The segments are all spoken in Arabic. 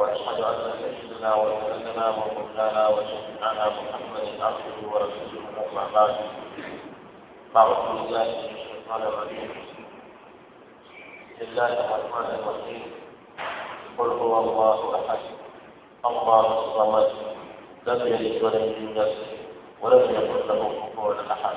وأشهد أن سيدنا ونبينا ومولانا وشفيعنا محمد عبده ورسوله أما بعد. أعوذ بالله من الشيطان الرجيم. بسم الله الرحمن الرحيم. قل هو الله أحد. الله الصمد. لم يلد ولم يولد ولم يكن له كفوا أحد.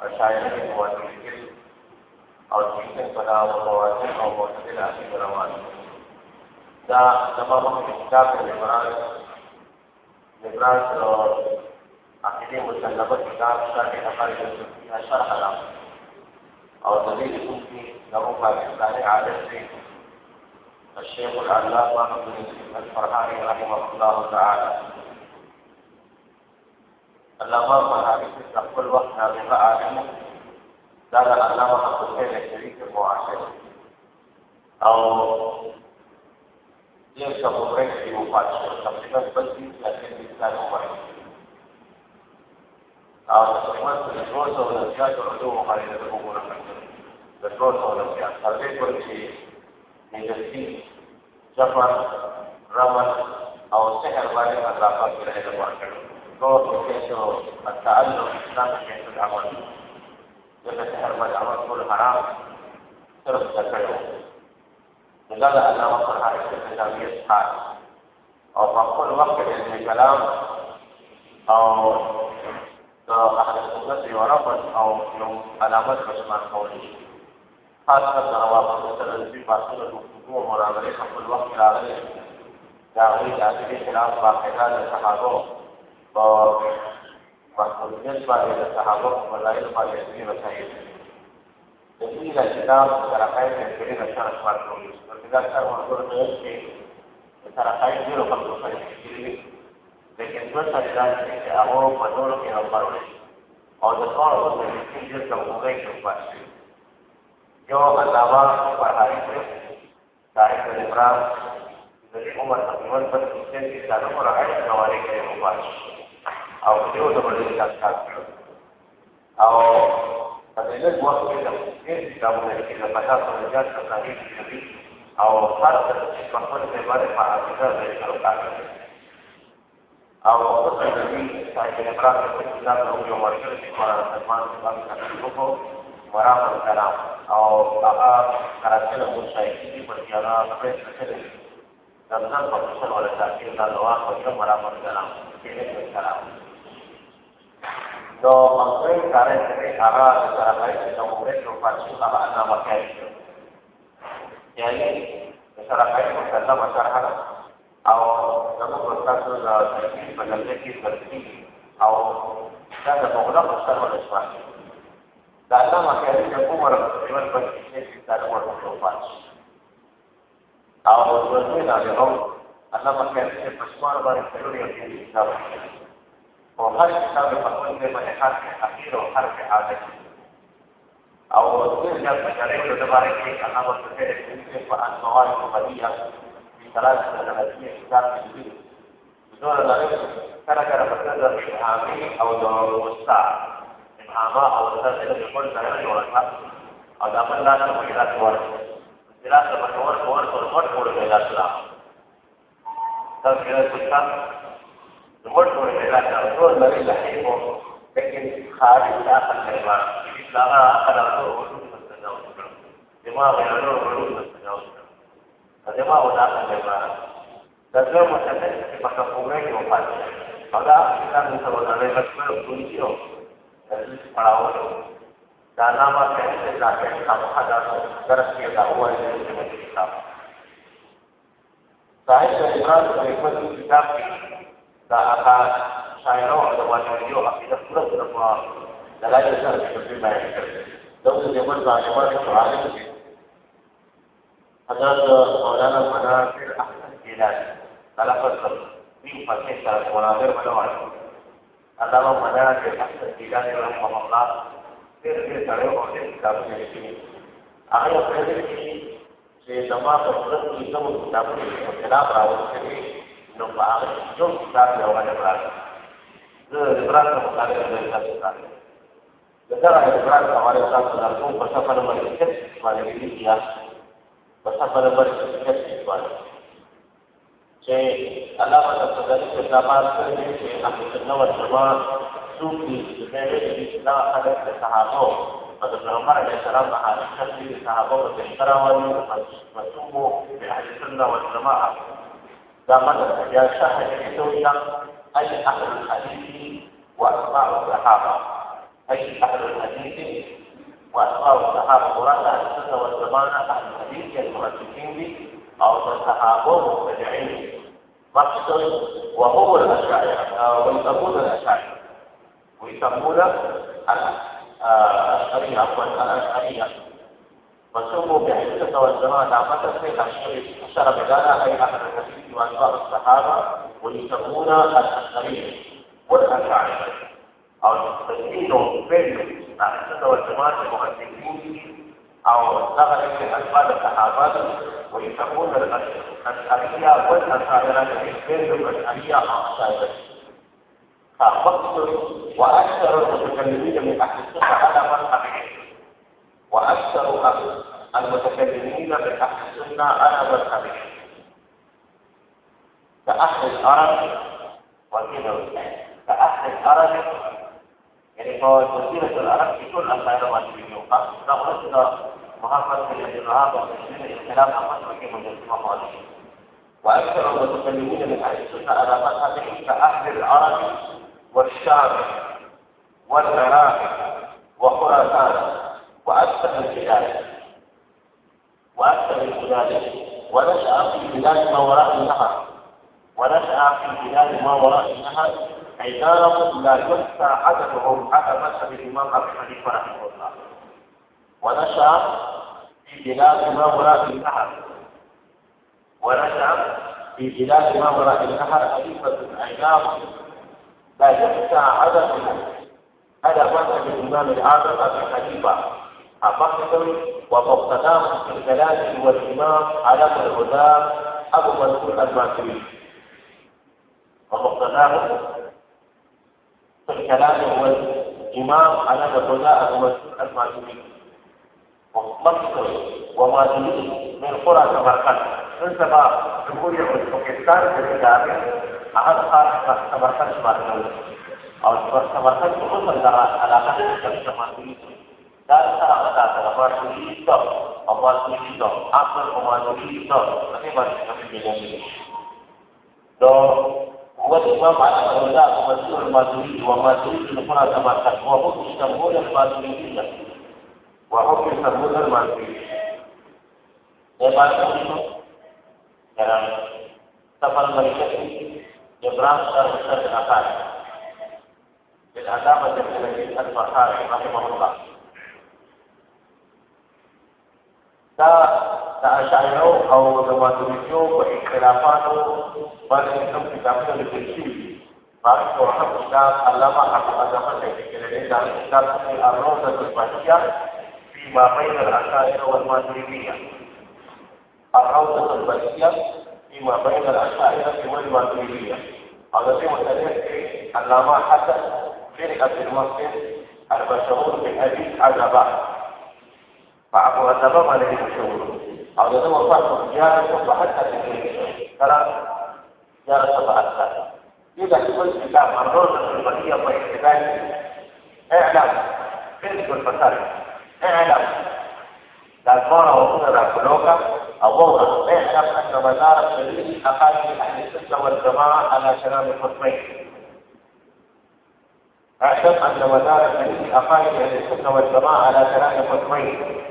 اشاعره مواصل او چې په او مواصل او مواصل اخر روان دا تمام کتاب لیبرال لیبرال او عقیده مسلمه کتاب شاته خبرې کوي اشاره حرام او د دې کوم کې نو پاکستاني عادت دی الشيخ العلامة ابن الفرحاني رحمه الله تعالى علامہ محامی سے تقبل وقت نابغہ آدم دار علامہ حقوق لکھری کے معاشر او یہ سب عمرے کی وفات شد تقریباً بتیس یا تینتیس سال عمر او تقریباً دو سو زیات علوم خالد الحقوق رحمه دو سو زیات سروے پر چې مجلسی جفر رمل او سحر باندې الله پاک دې له ورکړ کو کیسو تعلق اسلام کې څه عمل دې سحر باندې عمل کول حرام صرف ذکرو دغه الله سبحانه وتعالى تابعیت حال او په خپل وخت کې کلام او د اهل سنت یو رافض او یو علامت بشمار کولی خاصه د روابط سره د بحثونو د حقوقو مرامله خپل وخت راغلي داوی د اخري اسلام واقعا د صحابه. او مسؤلیت باندې د صحابه ملایل باندې دې وسایل د دې د اسلام ترخای په کې د شرع ورکړو چې دا کار ورکړو ته چې ترخای دې ورو په څه کې لیکن دوه سره دا چې هغه په ټول کې راوړل او د کار په کې چې د کومه کې پاتې یو علاوه په هغه کې تاریخ عمر تقریبا بس سن کې سره مور هغه نواري کوي مبارک او یو د بل څه کار او په دې نه مو څه د دې کتابونه کې د پاتہ سره ځات څخه او هر څه چې په خپل ځای باندې په اړه د کار او اوس د دې سایه نه پراخه کتاب نو مرکز کې قرآن سلمان څخه وکړو ورا کلام او هغه کراچۍ له مشایخې په اړه خبرې کړې زمزم په فصل ولا تاخير دا دوا په کوم برابر کلام کې کلام نو خپل کاري کې هغه سره پای ته مو په څو پاتې هغه انا وکړي یعنی سره پای په کلام شرح او دغه پروتاسو د تاکید په لږه کې ترتیب او دا د بغدا په سره ولا شوه دا انا وکړي چې کومه ورځ په څیر کې دا ورته پاتې او ورته دا له الله پاک چې پښتون باندې ضروري دی کتاب او هر کتاب په خپل ځای باندې هر اخیر او هر عادت او ورته دا چې په دې باره کې الله پاک چې په انواع او بدیع په طرح سره د کتاب کې زور لا کله کله په تدر او د مستع امامه او د تدر په خپل ځای باندې ورته او دا په لاس کې راځي نمو إلى دوار إلى سبحانه وتعالى ورقة إلى سلام تذكرة السلام المشهور بذلك الرسول الذي لحقه لكن خارج داخل الإمام إسلامها أخذ الرسول علوم التجاوز دماغ العلوم علوم التجاوز Bagaimana udah bagaimana? Dan dia mengatakan di masa kumai di opat. Maka kita bisa mengenai kesempatan perawan. Dan nama saya tidak akan sama ada garas kita awal dari kita. Saya dari berada di kutu kita dan akan saya roh ada wajah dia akibat pura pura dalam dasar seperti baik. Dan zaman zaman zaman terakhir حضرت مولانا مناصر احسن جیلانی طلب کر في فتح مناظر بنوال علامه مناصر احسن جیلانی رحمه الله ډېر ډېر سړی باندې کتابونه لیکلي هغه یو خبر کې چې زما په خپل کې کوم کتابونه په خلاف راوستي نو په هغه یو کتاب یې وړاندې راغلی زه د برات په مطابق د تاسو سره د سره د برات په اړه تاسو سره کوم په سفر باندې کې باندې لیکیا په سفر باندې کې باندې چې علامه تفضل کتابات کړي چې هغه څنګه ورته صوفي چې د اسلام حضرت صحابه أو د پیغمبر علیه السلام په حالت کې صحابه په احترام أو مسومو د أهل سنت والجماعت دا مدرسه یا شاهد کتویا أي أهل الحديث وأتباع الصحابة. أي أهل الحديث وأتباع الصحابة. مراد أهل السنة والجماعة أهل الحديث المحدثين به أو الصحابة المبتدعين مقصد وهو الأشاعرة ويسمون الأشاعرة. ويسمون الأشعرية عفوا الأشعرية وسموا بأهل والجماعة عامة في أشار بذلك أي أهل الحديث وأتباع الصحابة ويسمون الأشعرية والأشاعرة أو تسمينهم بين أهل السنة والجماعة المحدثين أو نقل في أسباب الصحابات ويسمون الأشعرية والأشاعرة بين الأشعرية أشاعرة فمقصد وأكثر المتكلمين من أهل السنة على مذهبهم وأكثر المتكلمين من أهل السنة على مذهبهم كأهل العرب وكذا كأهل العرب يعني هو جزيرة العرب في كل أسائل المسلمين نقول إلى محمد بن عبد الوهاب ومسلمين الكلام عن مصر في مجلسة مالك وأكثر المتكلمين من أهل السنة على مذهبهم كأهل العرب والشام والعراق وخراسان وأكثر البلاد. وأكثر البلاد. ونشأ في بلاد ما وراء النهر. ونشأ في بلاد ما وراء النهر. عبارة لا يحصى عددهم على مذهب الإمام أبي حنيفة رحمه الله. ونشأ في بلاد ما وراء النهر. ونشأ في بلاد ما وراء النهر. خليفة عبارة لا يحصى عددهم على مذهب الإمام العادل أبي حنيفة. أفقد ومقتداه في الكلام والإمام على الهدى أبو منصور الماتريدي ومقتداه في الكلام هو الإمام على الهدى المسؤول الماتريدي مصر وماتريدي من قرى سمرقند سبا جمهورية أوزبكستان في الكتاب هغه خاص تمرکز ماتول او پر تمرکز په خپل د علاقه سره تمرکز دا سره ودا سره په دې ته او په دې ته خپل په ماجوري ته په باندې کوي دا هو د ما باندې دا په مسؤل ماجوري او ماجوري په خپل تمرکز او په استنبول ماجوري وهو في سبوت الماجوري دا باندې څه څنګه تفصیل itu, dalam teman mereka ini, dia berangkat besar dengan Dan ada macam lagi al-Mahar, rahimahullah. Ta تأشعروا أو زماتريو واختلافاتو بل إنهم كتابنا لتنسيب بارك وحب كتاب علامة حق أزمة تكتلين دار كتاب في الروضة البحية فيما بين الأشاعرة والماتريدية الروضة البحية فيما بين الأشاعرة والماتريدية في مثالين علامة حسن فرقة المسجد المشهور بحديث عزبة فعبو عزبة ما الذي مشهور أو يتم صرف زيارة صبحتها في كلام زيارة صبحتها إذا كنت كتاب عن روضة البقية واحتفال اعلم فين الفساد اعلم الألفان وهنا كلوكا أو اعلم أن مدار الدليل أقل أهل السنة والجماعة على كلام القطبين اعلم أن مدار الدليل أقل أهل السنة والجماعة على كلام القطبين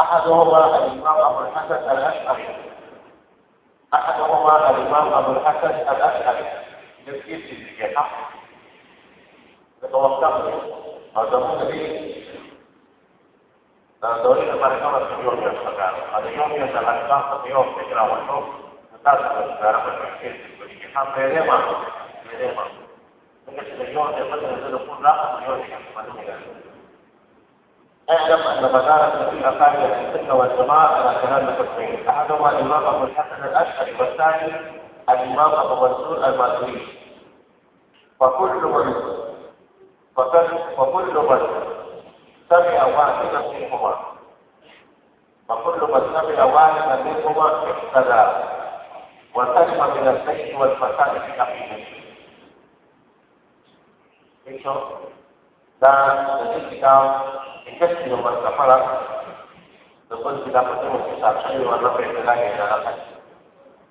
أحدهما الإمام أبو الحسن الأشعري. أحدهما الإمام أبو الحسن الأشعري. يسكت في حق يتوقف. هذا Tanto Ada yang yang sangat sangat yang segera masuk. Kita sudah sekarang berpikir seperti sampai lima, lima. Mungkin sudah yang yang betul betul pun lah, yang yang mana اعلم ان مدارس في اقارب السنة والجماعه على كلام الحسين احدهما الامام ابو الحسن الاشعري والثاني الامام ابو منصور الماتريدي فكل من فكل من سمع واحدا منهما وكل من سمع واحدا منهما اقتدى وسلم من الزيت والفساد في عقيدته. dan jadi kita kita sudah berkafara Lepas kita bertemu kita saya warna berbeda yang dalam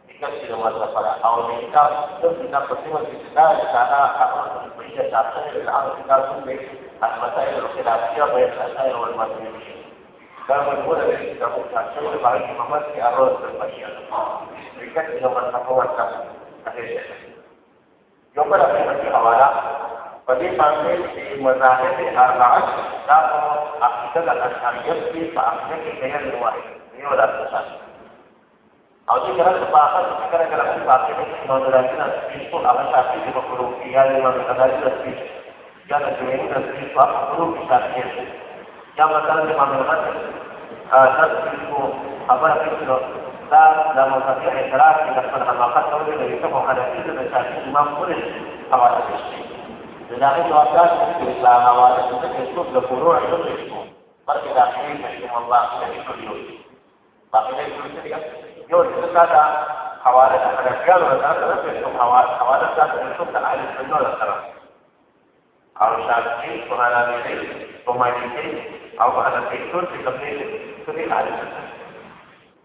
Kita sudah berkafara Awal kita itu kita bertemu kita di sana apa yang berbeda saya dan kita sudah المسائل الخلافية بين الأشاعرة والماتريدية كانوا يقول لك إذا كنت تشتغل بعد الإمامات في الرؤية البشرية بكثرة من تقوى يقول في في حوالة فدي فاصل في مذاهب الأربعة لا عقيدة الأشعرية في فأخذك غير الواحد هي الأساس أو دي كلام تباخر كلام كلام تباخر ما دراسنا في كل أمر شافي في مقولة في هذه المدرسة في كان جميل في حروف الشافعية كما كان الإمام المسلم تذكر أبا فكر لا لا مستطيع إدراك إذا كان حلقات تولي يتبع على كل الشافعي الإمام كل حوادث الشيء لذلك وقال في الإسلام حوادث تكتب لفروع يدرسهم بل إذا حين يحكم الله في كل يوم باقي ليس يوم هذا حوادث الحنفيان والأرض حوادث تكتب على السنة والسلام أو وهنابلي ومالكي أو هنفيتون في تقليد سبيل على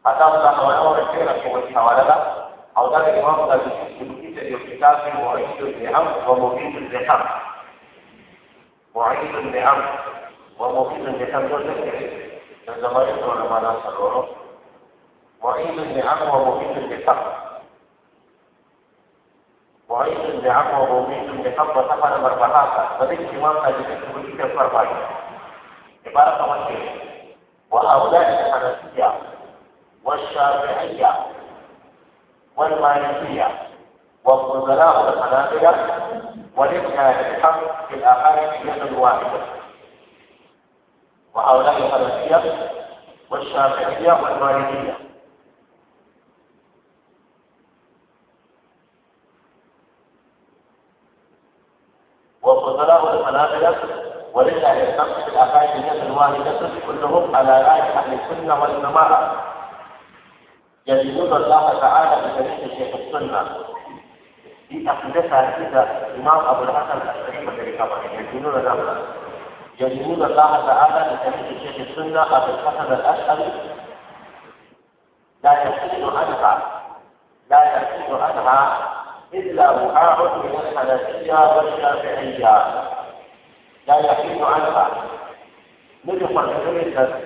حتى الله ولو كثيرا في الحوالة أو ذلك الامام قد يمكن الكتاب معيد النعم ومفيد اللحم معيد النعم اللحم دول ذكر عندما يقرأ لما نصر معيد النعم ومفيد اللحم وعيد بعفو وميت بحق وسفر مربحاك فذلك ما قد يكون في الفرقين عبارة مسلم وهؤلاء الحنفية والشافعية والمالكية والفضلاء الحنابلة ولله الحق في الآخرة يد واحدة وهؤلاء الحنفية والشافعية والمالكية. وفضلاء الحنابلة ولله الحمد في الأفاعي الواحدة كلهم على رأي أهل السنة والجماعة. يدينون الله تعالى بطريق شيخ السنة. في أقدسها كذا الإمام أبو الحسن الأشعري يدينون ذلك يدينون الله تعالى بطريق شيخ السنة أبو الحسن الأشعري. لا يحل عنها لا يحل عنها إلا وقاع من الحنفية والشافعية. لا يحيد عنها. مثل ما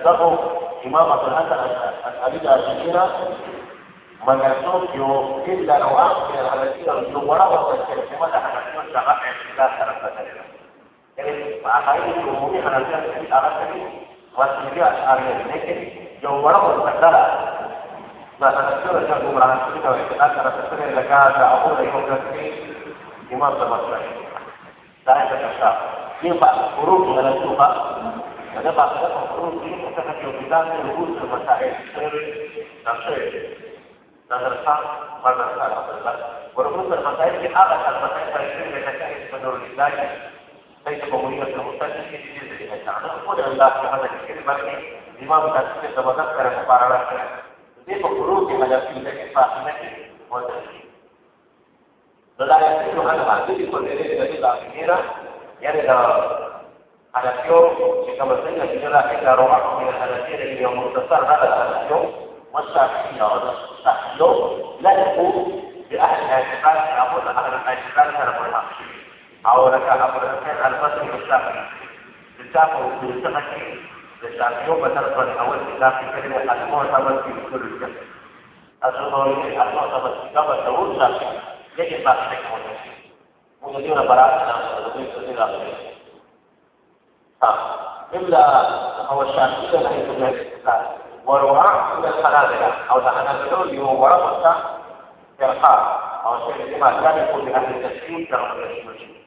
تصدق إمامة الحسن الأبي الأشعرية من يسوق إلا نوعا من الحنفية والجمهورة والتكلمات الحنفية والشافعية لا ثلاثة يعني أخير الجمهورية حنفية الأغسطي والسورية الأشعرية لكن جمهورة la sanzione del carburante la ha caratteristiche legate a una dei contratti di molto maggiore. Dai per carità, io faccio corrotto della stufa, e da parte da corrotto io posso fare più bilancio di gusto per fare la scelta. La verità va a stare la verità. Quello gruppo di materie che ha la calmatezza per essere legata in spagnolo d'Italia, penso comunicazione mutante che si dice di metà, non può andare a fare che rimane di mano da tutte le domande per imparare la scelta. كيف خروج ملفين فاطمة وتسليم ولا يحل عنها تلك الإليه التي كثيرة يرد حنفيو كما سنة كده إذا رواه من الحنفية اللي هو مختصر هذا الحنفيو والشافعية والشافعية لا يقول بأهل الاعتقاد أقول أهل الاعتقاد كان أو لك أمر الفصل الشافعي الشافعي بالسمك الشافعي بترفض أول كتاب في كلمة في في يكون الحنابلة. أو الحنابلة هو ورقة إرقاء أو شيء ما كان يقول بأهل التسليم كما المسلمين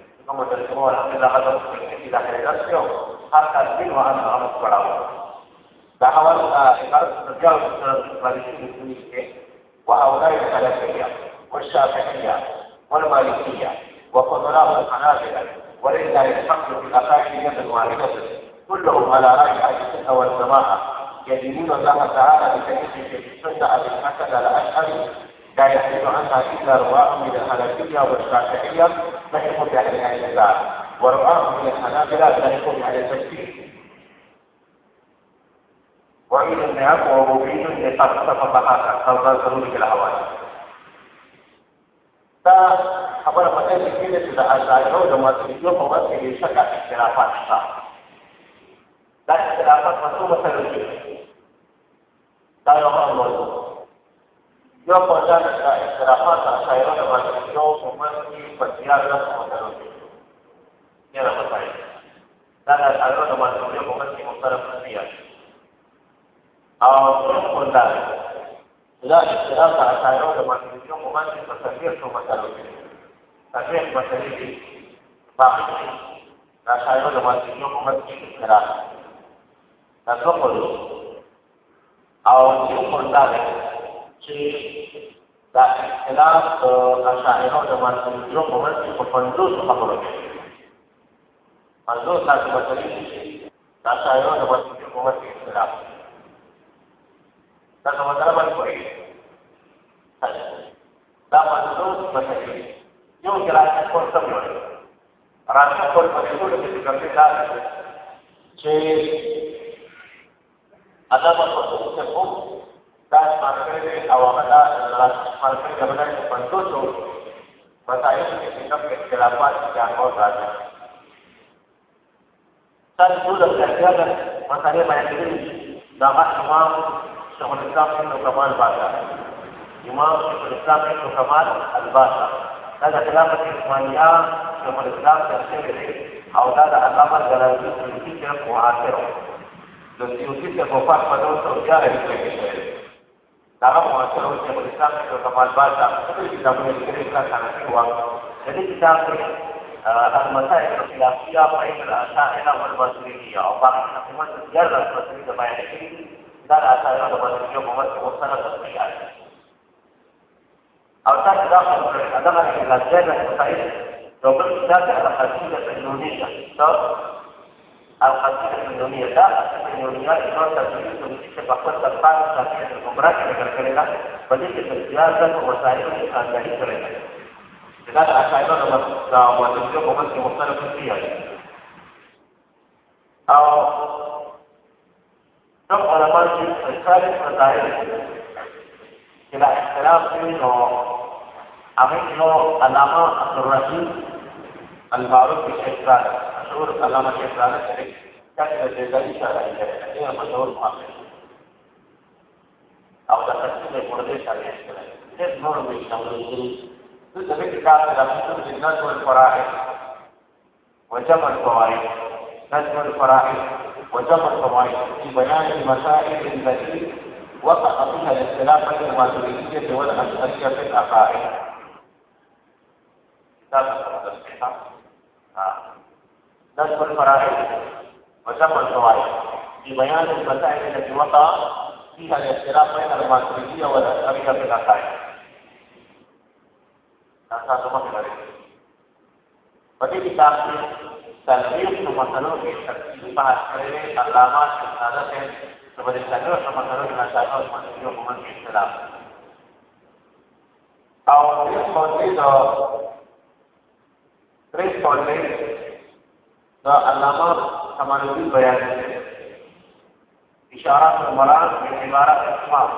kemudian semua alhamdulillah ada tidak ada rasio harta bin wa ana amat berau bahwa ibarat terjauh dari sini ke wa awlai al-hanafiyyah والشافعية والمالكية وفضلاء الحنابلة ولله الحمد في الأخاك يد واحدة كلهم على رأي السنة والجماعة يدينون الله تعالى بتكليف السنة أبي الحسن الأشعري لا يحدث عنها إلا رواء من الحنفية والشافعية لا يكون بأهل الاعتزال ورواء من الحنابلة لا يكون بأهل التشكيك وعيد النعم وربوبين لقد اتفق هذا قول ضروري الهوائي فأبرا فتاة كده إذا أشعروا لما تريدوا فوضع يشكى اختلافات الشعب. dan terdapat satu masalah lagi. Saya یو پرچا د استرافات شاعرانو باندې یو عمر کې پتیار د خبرو کې نه راځي دا د شاعرانو باندې یو عمر کې مصرف دی او څنګه دا دا استرافات شاعرانو باندې یو عمر کې تصویر شو مثلا تصویر مثلا دی باقي دا شاعرانو باندې یو عمر کې استرافات دا څه او څنګه دا چې دا اختلاف اشاعره او ماتریو په منځ کې په پنځوس خبرو کې پنځوس تاسو په تلې دا اشاعره او ماتریو په منځ کې اختلاف دا څه مطلب دی دا پنځوس په تلې یو ګرانه کور څه وایي راځه کور په ټول کې څنګه دا چې ادب او څه په دا شمار کړی دی او هغه دا شمار کړی دی بلکې په پښتو څو مسایل کې کوم اختلافات چې هغه راځي تاسو ټول د کارګر مسایل باندې کړی دا هغه امام شیخ الاسلام ابن کمال باشا امام شیخ الاسلام ابن کمال الباشا دا د خلافت عثمانیه شیخ الاسلام تفسیر دی او دا د علامه جلالالدین سیوطي څخه معاصر دی د سیوطي څخه په پخ په ډول سره جاري کړی دی dalam mengajar usia berislam ke kamar baca itu kita punya cerita sangat kuat jadi kita al-masail al-khilafiyah wa al-asa'ila wal-basuriyah apa cuma sejarah seperti itu banyak ini dan asa'ila wal-basuriyah membuat keusaha tersebut أوساط داخل أدخل إلى الجامعة الصحيح لو قلت ذات على خلفية إندونيسيا Al-Hasib Indonesia, Indonesia itu satu solusi sepak tentang satu demokrasi negara kereta, bagi keterjelasan penguasaan itu dari kereta. Dengan asal itu nomor dua itu bukan kemudian ketiga. Atau Tok ulama besar bertanya, kita ikhlas ini no, kami no alama Abdul al-Ma'ruf bi مشهور علامة الشيخ رانا شريف كاتب الجزائري شرعي هي مشهور محقق أو تقسيم المرضي شرعي كيف نور من شمالي تذكر كتاب الأمور بالنجم الفرائض. وجمع الفوائد. نجم الفرائض. وجمع الفوائد. في بيان المسائل التي وقع فيها الاختلاف بين الماتريدية والأشعرية في العقائد. كتاب التصحيح نصب الفرائض وتم الفوائد في بيان المسائل التي وقع فيها الاختلاف بين الماتريدية والأشعرية في العقائد. هذا مثل ودي كتاب تلخيص مسألوں کی تفصیلی بحث کرے علامات کی حالت ہے تو بڑے سنگرہ مسألوں کی نشانہ اور مسئلہ حکومت کے اختلاف او tres contido tres contido دا علامه کمال الدین بیان اشارات المراد من عبارات اسماء